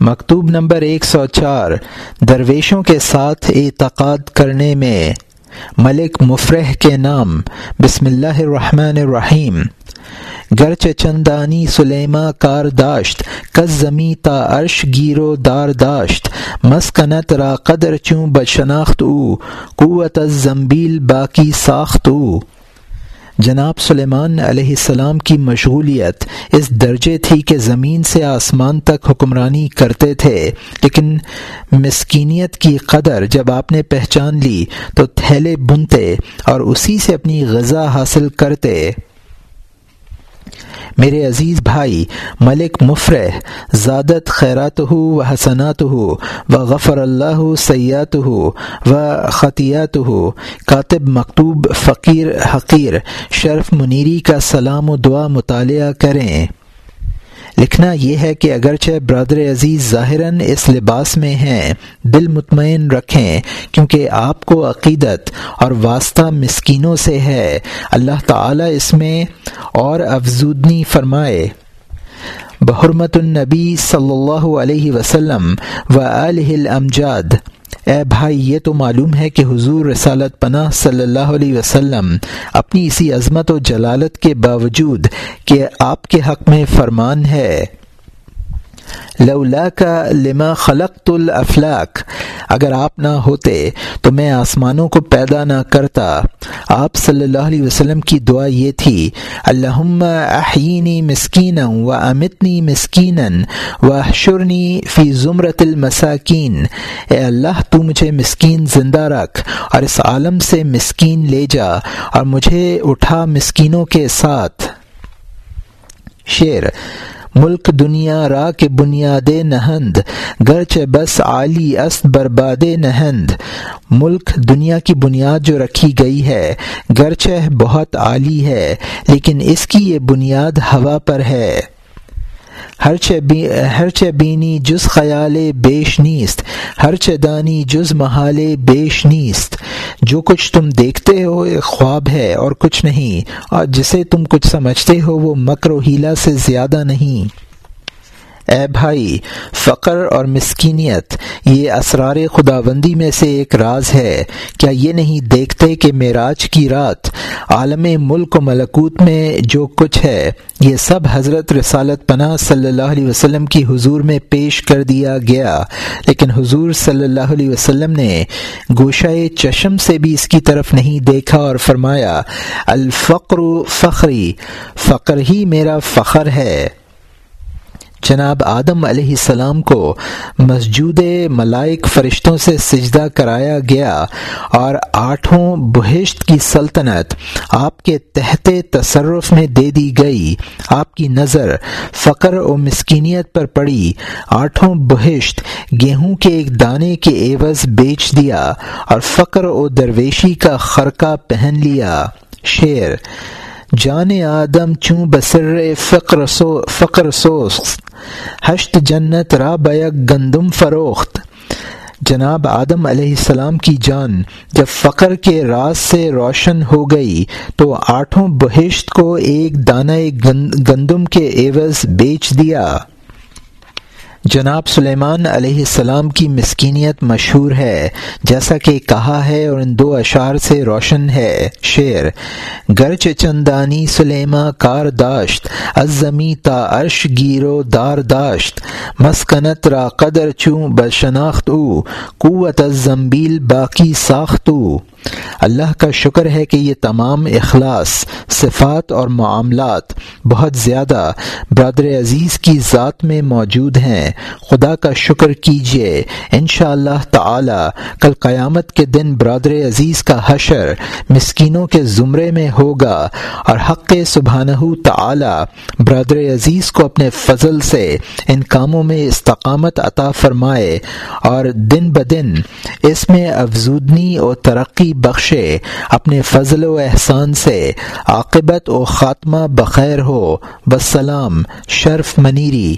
مکتوب نمبر ایک سو چار، درویشوں کے ساتھ اعتقاد کرنے میں۔ ملک مفرح کے نام۔ بسم اللہ الرحمن الرحیم۔ گرچ چندانی سلیما کار داشت، کس زمی تا عرش گیرو دار داشت۔ مسکنت را قدر چوں بشناخت او، قوت زمبیل باقی ساخت او۔ جناب سلیمان علیہ السلام کی مشغولیت اس درجے تھی کہ زمین سے آسمان تک حکمرانی کرتے تھے، لیکن مسکینیت کی قدر جب آپ نے پہچان لی تو تھیلے بنتے اور اسی سے اپنی غذا حاصل کرتے۔ میرے عزیز بھائی، ملک مفرح، زادت خیرات ہو و حسنات ہو و غفر اللہ سیات ہو و خطیات ہو کاتب مکتوب فقیر حقیر شرف منیری کا سلام و دعا مطالعہ کریں۔ لکھنا یہ ہے کہ اگرچہ برادر عزیز ظاہراً اس لباس میں ہیں، دل مطمئن رکھیں، کیونکہ آپ کو عقیدت اور واسطہ مسکینوں سے ہے۔ اللہ تعالی اس میں اور افزودنی فرمائے۔ بحرمت النبی صلی اللہ علیہ وسلم و الامجاد۔ اے بھائی، یہ تو معلوم ہے کہ حضور رسالت پناہ صلی اللہ علیہ وسلم اپنی اسی عظمت و جلالت کے باوجود کہ آپ کے حق میں فرمان ہے۔ لولا کا لما خلق الافلاق اگر آپ نہ ہوتے تو میں آسمانوں کو پیدا نہ کرتا۔ آپ صلی اللہ علیہ وسلم کی دعا یہ تھی، اللہم احینی مسکین و امتنی مسکین و احشرنی فی زمرت المساکین۔ اے اللہ، تو مجھے مسکین زندہ رکھ اور اس عالم سے مسکین لے جا اور مجھے اٹھا مسکینوں کے ساتھ۔ شعر ملک دنیا را کے بنیاد نہند گرچ بس عالی است برباد نہند۔ ملک دنیا کی بنیاد جو رکھی گئی ہے، گرچہ بہت عالی ہے، لیکن اس کی یہ بنیاد ہوا پر ہے۔ ہر بینی جز خیال بیش نیست، ہر دانی جز محال بیش نیست۔ جو کچھ تم دیکھتے ہو ایک خواب ہے اور کچھ نہیں، اور جسے تم کچھ سمجھتے ہو وہ مکر و ہیلا سے زیادہ نہیں۔ اے بھائی، فقر اور مسکینیت، یہ اسرار خداوندی میں سے ایک راز ہے۔ کیا یہ نہیں دیکھتے کہ معراج کی رات عالم ملک و ملکوت میں جو کچھ ہے، یہ سب حضرت رسالت پناہ صلی اللہ علیہ وسلم کی حضور میں پیش کر دیا گیا۔ لیکن حضور صلی اللہ علیہ وسلم نے گوشہ چشم سے بھی اس کی طرف نہیں دیکھا اور فرمایا، الفقر فخری، فقر ہی میرا فخر ہے۔ جناب آدم علیہ السلام کو مسجود ملائک فرشتوں سے سجدہ کرایا گیا اور آٹھوں بہشت کی سلطنت آپ کے تحت تصرف میں دے دی گئی۔ آپ کی نظر فقر و مسکینیت پر پڑی۔ آٹھوں بہشت گیہوں کے ایک دانے کے عوض بیچ دیا اور فقر و درویشی کا خرقہ پہن لیا۔ شعر جان آدم چوں بسر فقر سو، فقر سوس ہشت جنت را بیک گندم فروخت۔ جناب آدم علیہ السلام کی جان جب فقر کے راز سے روشن ہو گئی تو آٹھوں بہشت کو ایک دانہ گندم کے عوض بیچ دیا۔ جناب سلیمان علیہ السلام کی مسکینیت مشہور ہے، جیسا کہ کہا ہے اور ان دو اشعار سے روشن ہے۔ شعر گرچ چندانی سلیما کار داشت ازمی تا عرش گیرو دار داشت، مسکنت را قدر چوں بشناخت او، قوت الزمبیل باقی ساخت او۔ اللہ کا شکر ہے کہ یہ تمام اخلاص، صفات اور معاملات بہت زیادہ برادر عزیز کی ذات میں موجود ہیں۔ خدا کا شکر کیجیے ان شاء اللہ تعالی کل قیامت کے دن برادر عزیز کا حشر مسکینوں کے زمرے میں ہوگا اور حق سبحانہ تعالی برادر عزیز کو اپنے فضل سے ان کاموں میں استقامت عطا فرمائے اور دن بدن اس میں افزودنی اور ترقی بخشے اپنے فضل و احسان سے عاقبت و خاتمہ بخیر ہو۔ بسلام شرف منیری۔